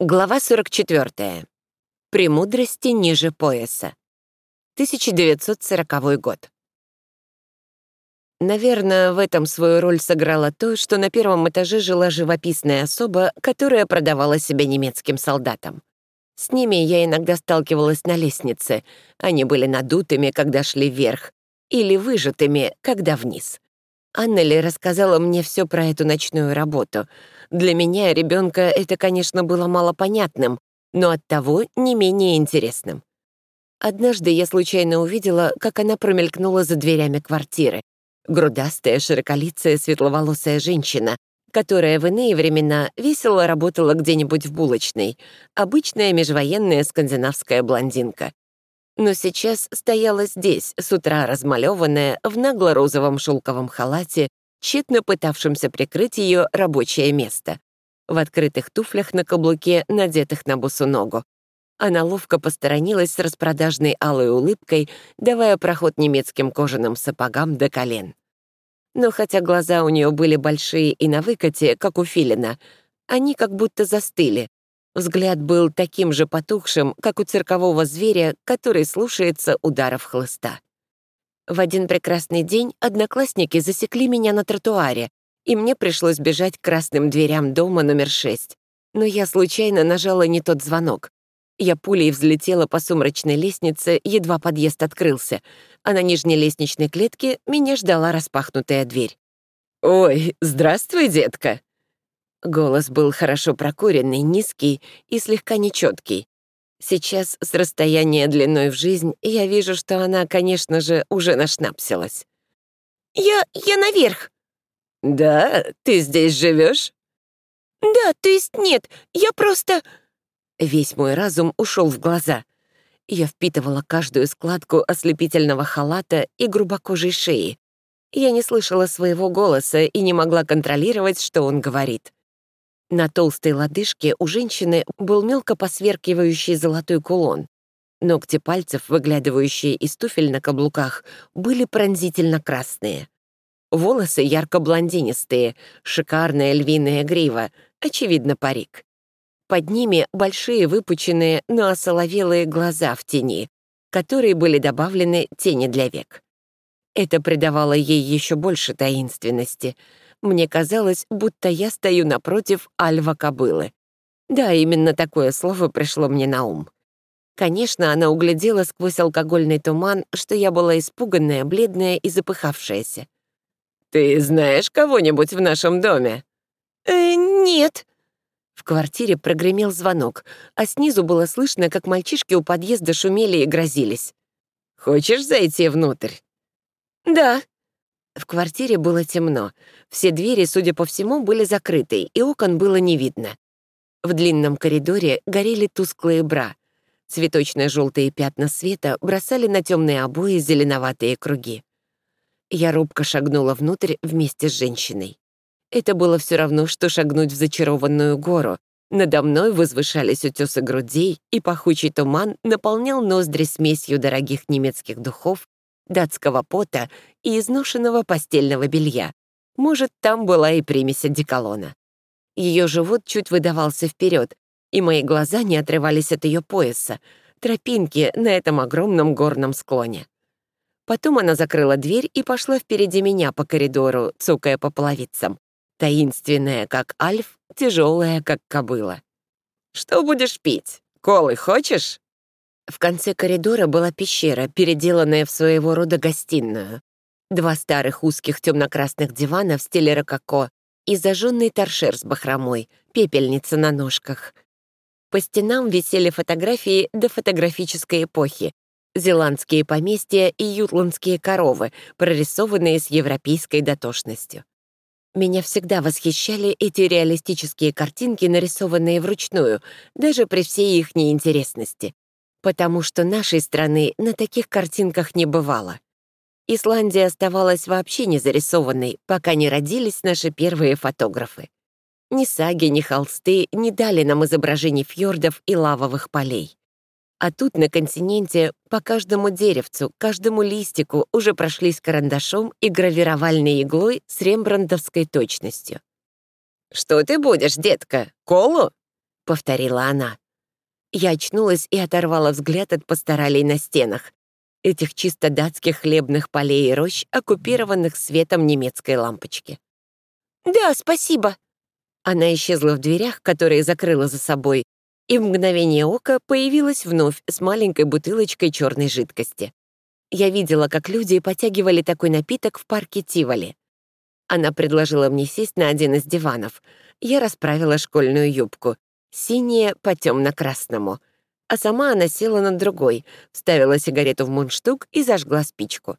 Глава 44. Премудрости ниже пояса. 1940 год. Наверное, в этом свою роль сыграло то, что на первом этаже жила живописная особа, которая продавала себя немецким солдатам. С ними я иногда сталкивалась на лестнице. Они были надутыми, когда шли вверх, или выжатыми, когда вниз. Аннели рассказала мне все про эту ночную работу. Для меня, ребенка, это, конечно, было малопонятным, но оттого не менее интересным. Однажды я случайно увидела, как она промелькнула за дверями квартиры. Грудастая, широколицая, светловолосая женщина, которая в иные времена весело работала где-нибудь в булочной, обычная межвоенная скандинавская блондинка но сейчас стояла здесь, с утра размалеванная, в нагло-розовом шелковом халате, тщетно пытавшимся прикрыть ее рабочее место, в открытых туфлях на каблуке, надетых на босу ногу. Она ловко посторонилась с распродажной алой улыбкой, давая проход немецким кожаным сапогам до колен. Но хотя глаза у нее были большие и на выкате, как у филина, они как будто застыли, Взгляд был таким же потухшим, как у циркового зверя, который слушается ударов хлыста. В один прекрасный день одноклассники засекли меня на тротуаре, и мне пришлось бежать к красным дверям дома номер 6. Но я случайно нажала не тот звонок. Я пулей взлетела по сумрачной лестнице, едва подъезд открылся, а на нижней лестничной клетке меня ждала распахнутая дверь. «Ой, здравствуй, детка!» Голос был хорошо прокуренный, низкий и слегка нечеткий. Сейчас, с расстояния длиной в жизнь, я вижу, что она, конечно же, уже нашнапсилась. «Я... я наверх». «Да? Ты здесь живешь? «Да, то есть нет, я просто...» Весь мой разум ушел в глаза. Я впитывала каждую складку ослепительного халата и грубокожей шеи. Я не слышала своего голоса и не могла контролировать, что он говорит. На толстой лодыжке у женщины был мелко посверкивающий золотой кулон. Ногти пальцев, выглядывающие из туфель на каблуках, были пронзительно красные. Волосы ярко-блондинистые, шикарная львиная грива, очевидно, парик. Под ними большие выпученные, но осоловелые глаза в тени, которые были добавлены тени для век. Это придавало ей еще больше таинственности — мне казалось, будто я стою напротив альва-кобылы. Да, именно такое слово пришло мне на ум. Конечно, она углядела сквозь алкогольный туман, что я была испуганная, бледная и запыхавшаяся. «Ты знаешь кого-нибудь в нашем доме?» «Э, нет». В квартире прогремел звонок, а снизу было слышно, как мальчишки у подъезда шумели и грозились. «Хочешь зайти внутрь?» «Да», в квартире было темно. Все двери, судя по всему, были закрыты, и окон было не видно. В длинном коридоре горели тусклые бра. Цветочно-желтые пятна света бросали на темные обои зеленоватые круги. Я робко шагнула внутрь вместе с женщиной. Это было все равно, что шагнуть в зачарованную гору. Надо мной возвышались утесы грудей, и пахучий туман наполнял ноздри смесью дорогих немецких духов датского пота и изношенного постельного белья. Может, там была и примесь одеколона. Ее живот чуть выдавался вперед, и мои глаза не отрывались от ее пояса, тропинки на этом огромном горном склоне. Потом она закрыла дверь и пошла впереди меня по коридору, цукая по половицам. Таинственная, как альф, тяжелая, как кобыла. «Что будешь пить? Колы хочешь?» В конце коридора была пещера, переделанная в своего рода гостиную. Два старых узких темно-красных дивана в стиле рококо и зажженный торшер с бахромой, пепельница на ножках. По стенам висели фотографии до фотографической эпохи, зеландские поместья и ютландские коровы, прорисованные с европейской дотошностью. Меня всегда восхищали эти реалистические картинки, нарисованные вручную, даже при всей их неинтересности потому что нашей страны на таких картинках не бывало. Исландия оставалась вообще не зарисованной, пока не родились наши первые фотографы. Ни саги, ни холсты не дали нам изображений фьордов и лавовых полей. А тут на континенте по каждому деревцу, каждому листику уже прошлись карандашом и гравировальной иглой с рембрандовской точностью. «Что ты будешь, детка? Колу?» повторила она. Я очнулась и оторвала взгляд от пасторалей на стенах, этих чисто датских хлебных полей и рощ, оккупированных светом немецкой лампочки. «Да, спасибо». Она исчезла в дверях, которые закрыла за собой, и в мгновение ока появилась вновь с маленькой бутылочкой черной жидкости. Я видела, как люди потягивали такой напиток в парке Тиволи. Она предложила мне сесть на один из диванов. Я расправила школьную юбку. Синяя по темно-красному. А сама она села на другой, вставила сигарету в мундштук и зажгла спичку.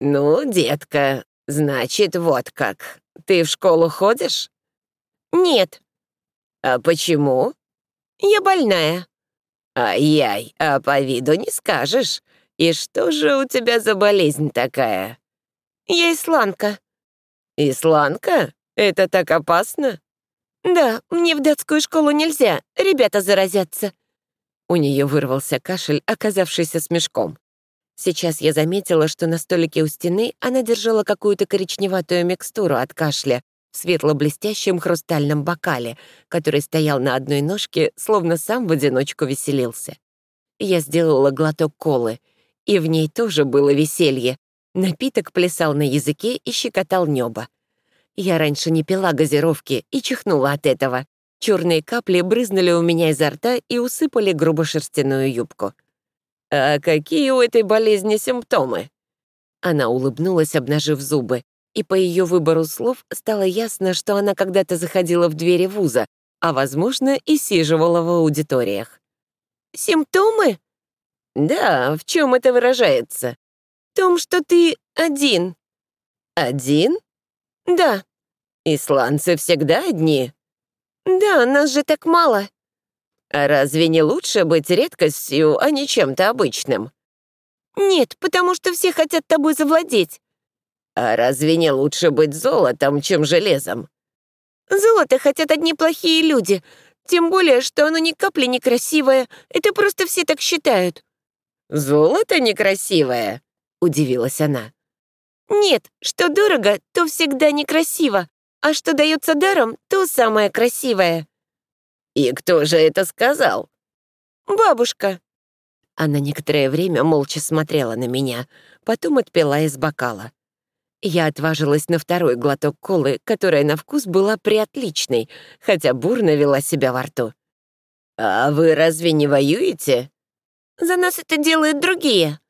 «Ну, детка, значит, вот как. Ты в школу ходишь?» «Нет». «А почему?» «Я больная». «Ай-яй, а по виду не скажешь. И что же у тебя за болезнь такая?» «Я исландка». «Исландка? Это так опасно?» «Да, мне в датскую школу нельзя, ребята заразятся». У нее вырвался кашель, оказавшийся смешком. Сейчас я заметила, что на столике у стены она держала какую-то коричневатую микстуру от кашля в светло-блестящем хрустальном бокале, который стоял на одной ножке, словно сам в одиночку веселился. Я сделала глоток колы, и в ней тоже было веселье, Напиток плясал на языке и щекотал небо. Я раньше не пила газировки и чихнула от этого. Черные капли брызнули у меня изо рта и усыпали грубошерстяную юбку. «А какие у этой болезни симптомы?» Она улыбнулась, обнажив зубы, и по ее выбору слов стало ясно, что она когда-то заходила в двери вуза, а, возможно, и сиживала в аудиториях. «Симптомы?» «Да, в чем это выражается?» том, что ты один». «Один?» «Да». «Исландцы всегда одни?» «Да, нас же так мало». «А разве не лучше быть редкостью, а не чем-то обычным?» «Нет, потому что все хотят тобой завладеть». «А разве не лучше быть золотом, чем железом?» «Золото хотят одни плохие люди, тем более, что оно ни капли не красивое, это просто все так считают». «Золото некрасивое?» — удивилась она. «Нет, что дорого, то всегда некрасиво, а что дается даром, то самое красивое». «И кто же это сказал?» «Бабушка». Она некоторое время молча смотрела на меня, потом отпила из бокала. Я отважилась на второй глоток колы, которая на вкус была приотличной, хотя бурно вела себя во рту. «А вы разве не воюете?» «За нас это делают другие»,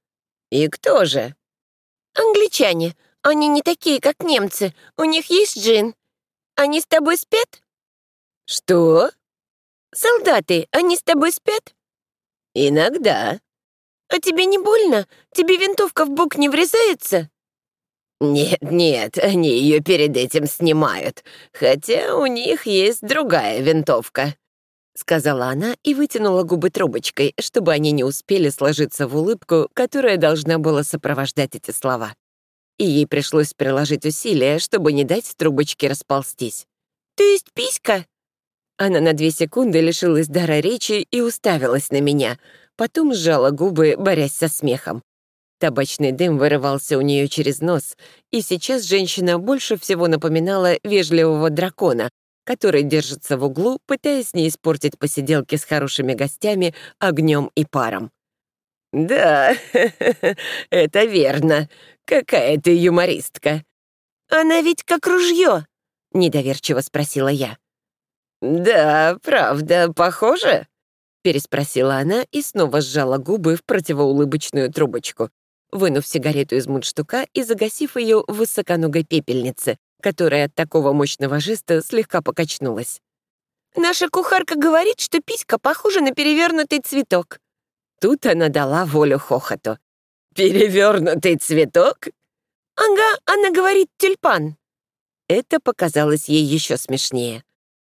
«И кто же?» «Англичане. Они не такие, как немцы. У них есть джин. Они с тобой спят?» «Что?» «Солдаты. Они с тобой спят?» «Иногда». «А тебе не больно? Тебе винтовка в бок не врезается?» «Нет, нет, они ее перед этим снимают, хотя у них есть другая винтовка», сказала она и вытянула губы трубочкой, чтобы они не успели сложиться в улыбку, которая должна была сопровождать эти слова. И ей пришлось приложить усилия, чтобы не дать трубочке расползтись. «То есть писька?» Она на две секунды лишилась дара речи и уставилась на меня, потом сжала губы, борясь со смехом. Табачный дым вырывался у нее через нос, и сейчас женщина больше всего напоминала вежливого дракона, который держится в углу, пытаясь не испортить посиделки с хорошими гостями огнем и паром. «Да, это верно. Какая ты юмористка». «Она ведь как ружье», — недоверчиво спросила я. «Да, правда, похоже?» — переспросила она и снова сжала губы в противоулыбочную трубочку, вынув сигарету из мундштука и загасив ее в высоконогой пепельнице, которая от такого мощного жеста слегка покачнулась. «Наша кухарка говорит, что писька похожа на перевернутый цветок». Тут она дала волю хохоту. «Перевернутый цветок?» «Ага, она говорит тюльпан». Это показалось ей еще смешнее.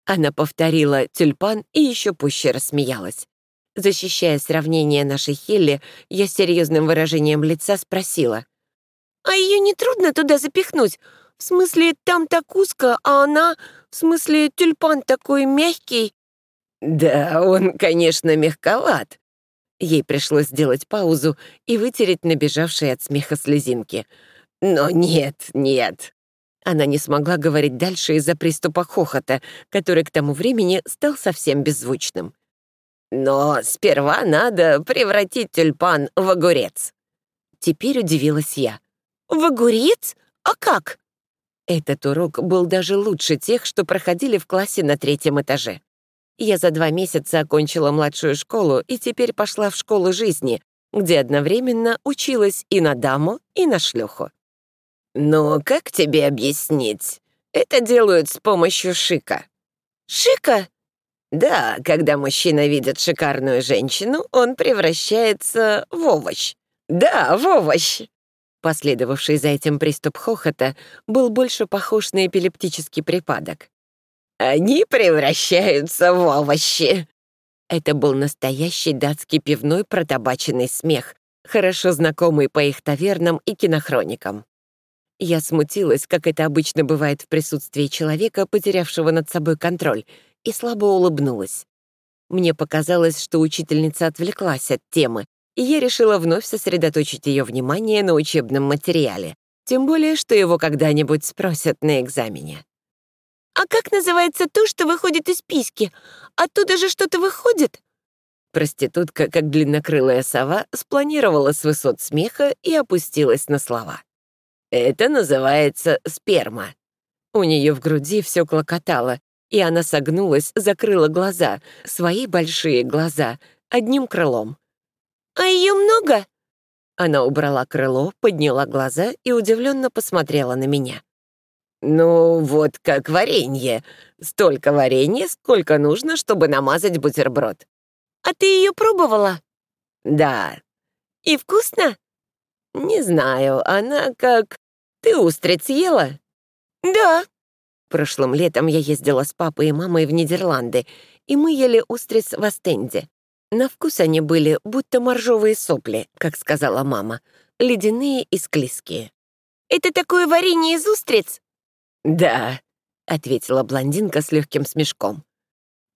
Она повторила «тюльпан» и еще пуще рассмеялась. Защищая сравнение нашей Хелли, я с серьезным выражением лица спросила. «А ее не трудно туда запихнуть? В смысле, там так узко, а она... В смысле, тюльпан такой мягкий». «Да, он, конечно, мягковат». Ей пришлось сделать паузу и вытереть набежавшие от смеха слезинки. «Но нет, нет». Она не смогла говорить дальше из-за приступа хохота, который к тому времени стал совсем беззвучным. «Но сперва надо превратить тюльпан в огурец». Теперь удивилась я. «В огурец? А как?» Этот урок был даже лучше тех, что проходили в классе на третьем этаже. Я за два месяца окончила младшую школу и теперь пошла в школу жизни, где одновременно училась и на даму, и на шлюху. «Ну, как тебе объяснить? Это делают с помощью шика». «Шика?» «Да, когда мужчина видит шикарную женщину, он превращается в овощ. Да, в овощ». Последовавший за этим приступ хохота был больше похож на эпилептический припадок. «Они превращаются в овощи!» Это был настоящий датский пивной протабаченный смех, хорошо знакомый по их тавернам и кинохроникам. Я смутилась, как это обычно бывает в присутствии человека, потерявшего над собой контроль, и слабо улыбнулась. Мне показалось, что учительница отвлеклась от темы, и я решила вновь сосредоточить ее внимание на учебном материале, тем более, что его когда-нибудь спросят на экзамене. «А как называется то, что выходит из письки? Оттуда же что-то выходит?» Проститутка, как длиннокрылая сова, спланировала с высот смеха и опустилась на слова. «Это называется сперма». У нее в груди все клокотало, и она согнулась, закрыла глаза, свои большие глаза, одним крылом. «А ее много?» Она убрала крыло, подняла глаза и удивленно посмотрела на меня. «Ну, вот как варенье. Столько варенья, сколько нужно, чтобы намазать бутерброд». «А ты ее пробовала?» «Да». «И вкусно?» «Не знаю, она как... Ты устриц ела?» «Да». Прошлым летом я ездила с папой и мамой в Нидерланды, и мы ели устриц в Астенде. На вкус они были будто моржовые сопли, как сказала мама, ледяные и склизкие. «Это такое варенье из устриц?» «Да», — ответила блондинка с легким смешком.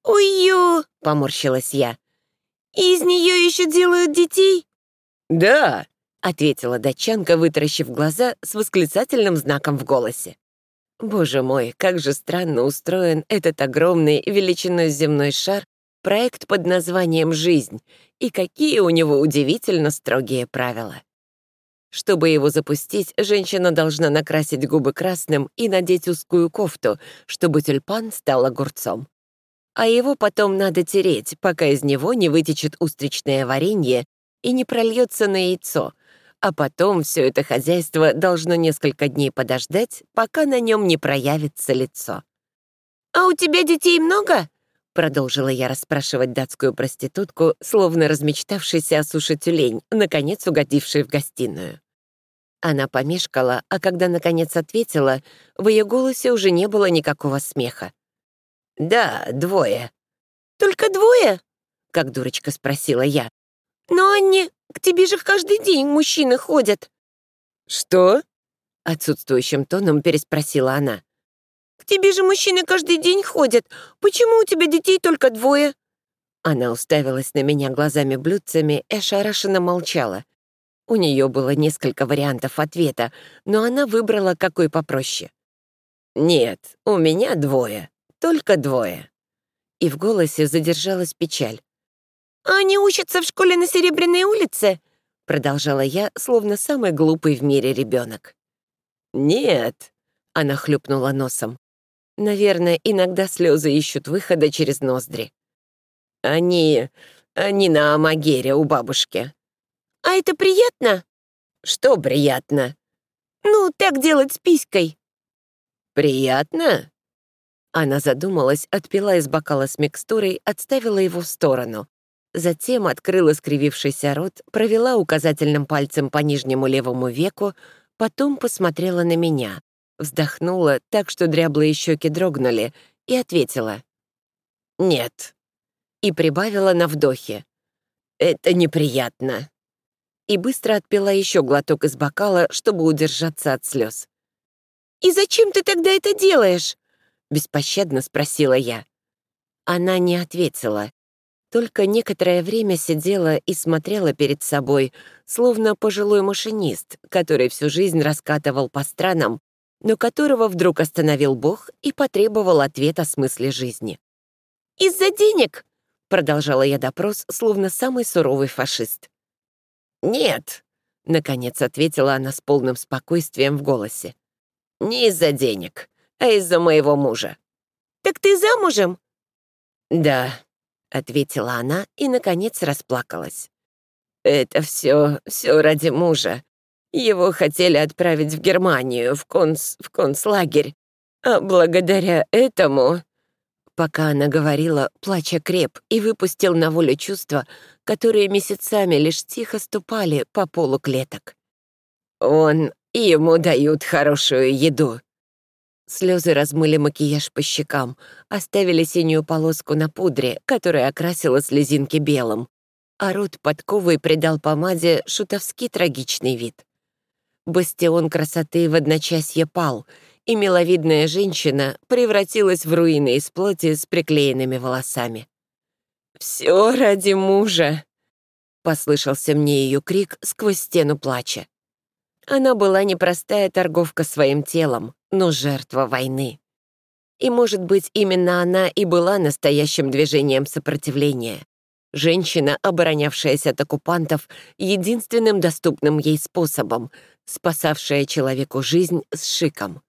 «Ой-ё!» — поморщилась я. «И из нее еще делают детей?» «Да», — ответила датчанка, вытаращив глаза с восклицательным знаком в голосе. Боже мой, как же странно устроен этот огромный величиной земной шар проект под названием «Жизнь», и какие у него удивительно строгие правила. Чтобы его запустить, женщина должна накрасить губы красным и надеть узкую кофту, чтобы тюльпан стал огурцом. А его потом надо тереть, пока из него не вытечет устричное варенье и не прольется на яйцо, а потом все это хозяйство должно несколько дней подождать, пока на нем не проявится лицо. «А у тебя детей много?» Продолжила я расспрашивать датскую проститутку, словно размечтавшийся о суше тюлень, наконец угодивший в гостиную. Она помешкала, а когда наконец ответила, в ее голосе уже не было никакого смеха. «Да, двое». «Только двое?» — как дурочка спросила я. «Но они... К тебе же каждый день мужчины ходят». «Что?» — отсутствующим тоном переспросила она. К тебе же мужчины каждый день ходят. Почему у тебя детей только двое?» Она уставилась на меня глазами-блюдцами и ошарашенно молчала. У нее было несколько вариантов ответа, но она выбрала какой попроще. «Нет, у меня двое. Только двое». И в голосе задержалась печаль. «А они учатся в школе на Серебряной улице?» Продолжала я, словно самый глупый в мире ребенок. «Нет», — она хлюпнула носом. Наверное, иногда слезы ищут выхода через ноздри. Они... они на Амагере у бабушки. А это приятно? Что приятно? Ну, так делать с писькой. Приятно? Она задумалась, отпила из бокала с микстурой, отставила его в сторону. Затем открыла скривившийся рот, провела указательным пальцем по нижнему левому веку, потом посмотрела на меня вздохнула так, что дряблые щеки дрогнули, и ответила «Нет». И прибавила на вдохе «Это неприятно». И быстро отпила еще глоток из бокала, чтобы удержаться от слез. «И зачем ты тогда это делаешь?» — беспощадно спросила я. Она не ответила, только некоторое время сидела и смотрела перед собой, словно пожилой машинист, который всю жизнь раскатывал по странам, но которого вдруг остановил Бог и потребовал ответ о смысле жизни. «Из-за денег!» — продолжала я допрос, словно самый суровый фашист. «Нет», — наконец ответила она с полным спокойствием в голосе. «Не из-за денег, а из-за моего мужа». «Так ты замужем?» «Да», — ответила она и, наконец, расплакалась. «Это все, все ради мужа. Его хотели отправить в Германию, в, конц... в концлагерь. А благодаря этому...» Пока она говорила, плача креп, и выпустил на волю чувства, которые месяцами лишь тихо ступали по полу клеток. «Он... ему дают хорошую еду». Слезы размыли макияж по щекам, оставили синюю полоску на пудре, которая окрасила слезинки белым, а рот подковой придал помаде шутовски трагичный вид. Бастион красоты в одночасье пал, и миловидная женщина превратилась в руины из плоти с приклеенными волосами. «Все ради мужа!» — послышался мне ее крик сквозь стену плача. Она была непростая торговка своим телом, но жертва войны. И, может быть, именно она и была настоящим движением сопротивления. Женщина, оборонявшаяся от оккупантов единственным доступным ей способом, спасавшая человеку жизнь с шиком.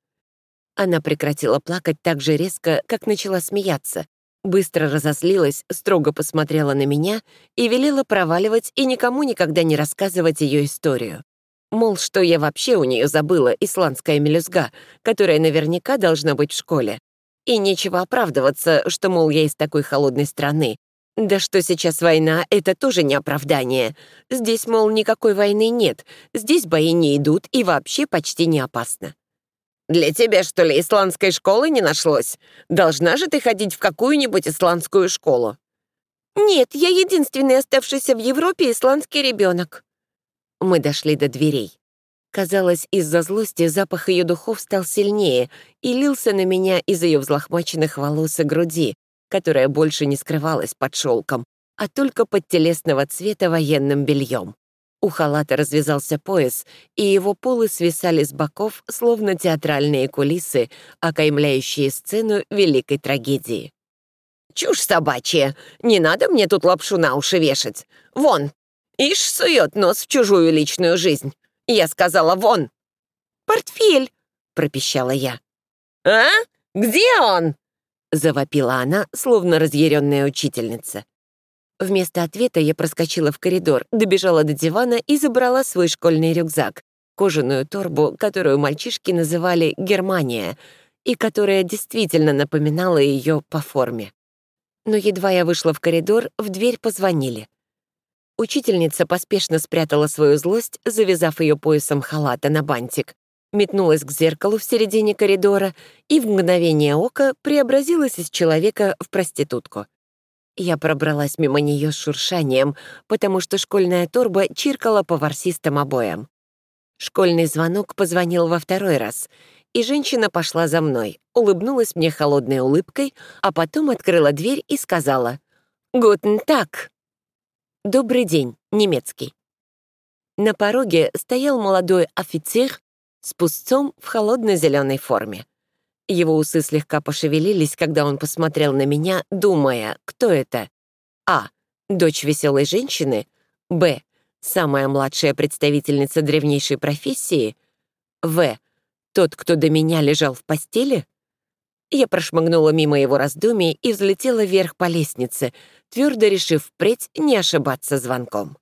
Она прекратила плакать так же резко, как начала смеяться, быстро разозлилась, строго посмотрела на меня и велела проваливать и никому никогда не рассказывать ее историю. Мол, что я вообще у нее забыла, исландская мелюзга, которая наверняка должна быть в школе. И нечего оправдываться, что, мол, я из такой холодной страны, да что сейчас война, это тоже не оправдание. Здесь, мол, никакой войны нет, здесь бои не идут и вообще почти не опасно. Для тебя, что ли, исландской школы не нашлось? Должна же ты ходить в какую-нибудь исландскую школу. Нет, я единственный оставшийся в Европе исландский ребенок. Мы дошли до дверей. Казалось, из-за злости запах ее духов стал сильнее и лился на меня из ее взлохмаченных волос и груди, которая больше не скрывалась под шелком, а только под телесного цвета военным бельем. У халата развязался пояс, и его полы свисали с боков, словно театральные кулисы, окаймляющие сцену великой трагедии. «Чушь собачья! Не надо мне тут лапшу на уши вешать! Вон! Ишь сует нос в чужую личную жизнь! Я сказала, вон!» «Портфель!» — пропищала я. «А? Где он?» завопила она, словно разъяренная учительница. Вместо ответа я проскочила в коридор, добежала до дивана и забрала свой школьный рюкзак, кожаную торбу, которую мальчишки называли «Германия», и которая действительно напоминала ее по форме. Но едва я вышла в коридор, в дверь позвонили. Учительница поспешно спрятала свою злость, завязав ее поясом халата на бантик, метнулась к зеркалу в середине коридора и в мгновение ока преобразилась из человека в проститутку. Я пробралась мимо нее с шуршанием, потому что школьная торба чиркала по ворсистым обоям. Школьный звонок позвонил во второй раз, и женщина пошла за мной, улыбнулась мне холодной улыбкой, а потом открыла дверь и сказала «Гутен так». «Добрый день», немецкий. На пороге стоял молодой офицер с пустцом в холодной зеленой форме. Его усы слегка пошевелились, когда он посмотрел на меня, думая, кто это. А. Дочь веселой женщины. Б. Самая младшая представительница древнейшей профессии. В. Тот, кто до меня лежал в постели. Я прошмыгнула мимо его раздумий и взлетела вверх по лестнице, твердо решив впредь не ошибаться звонком.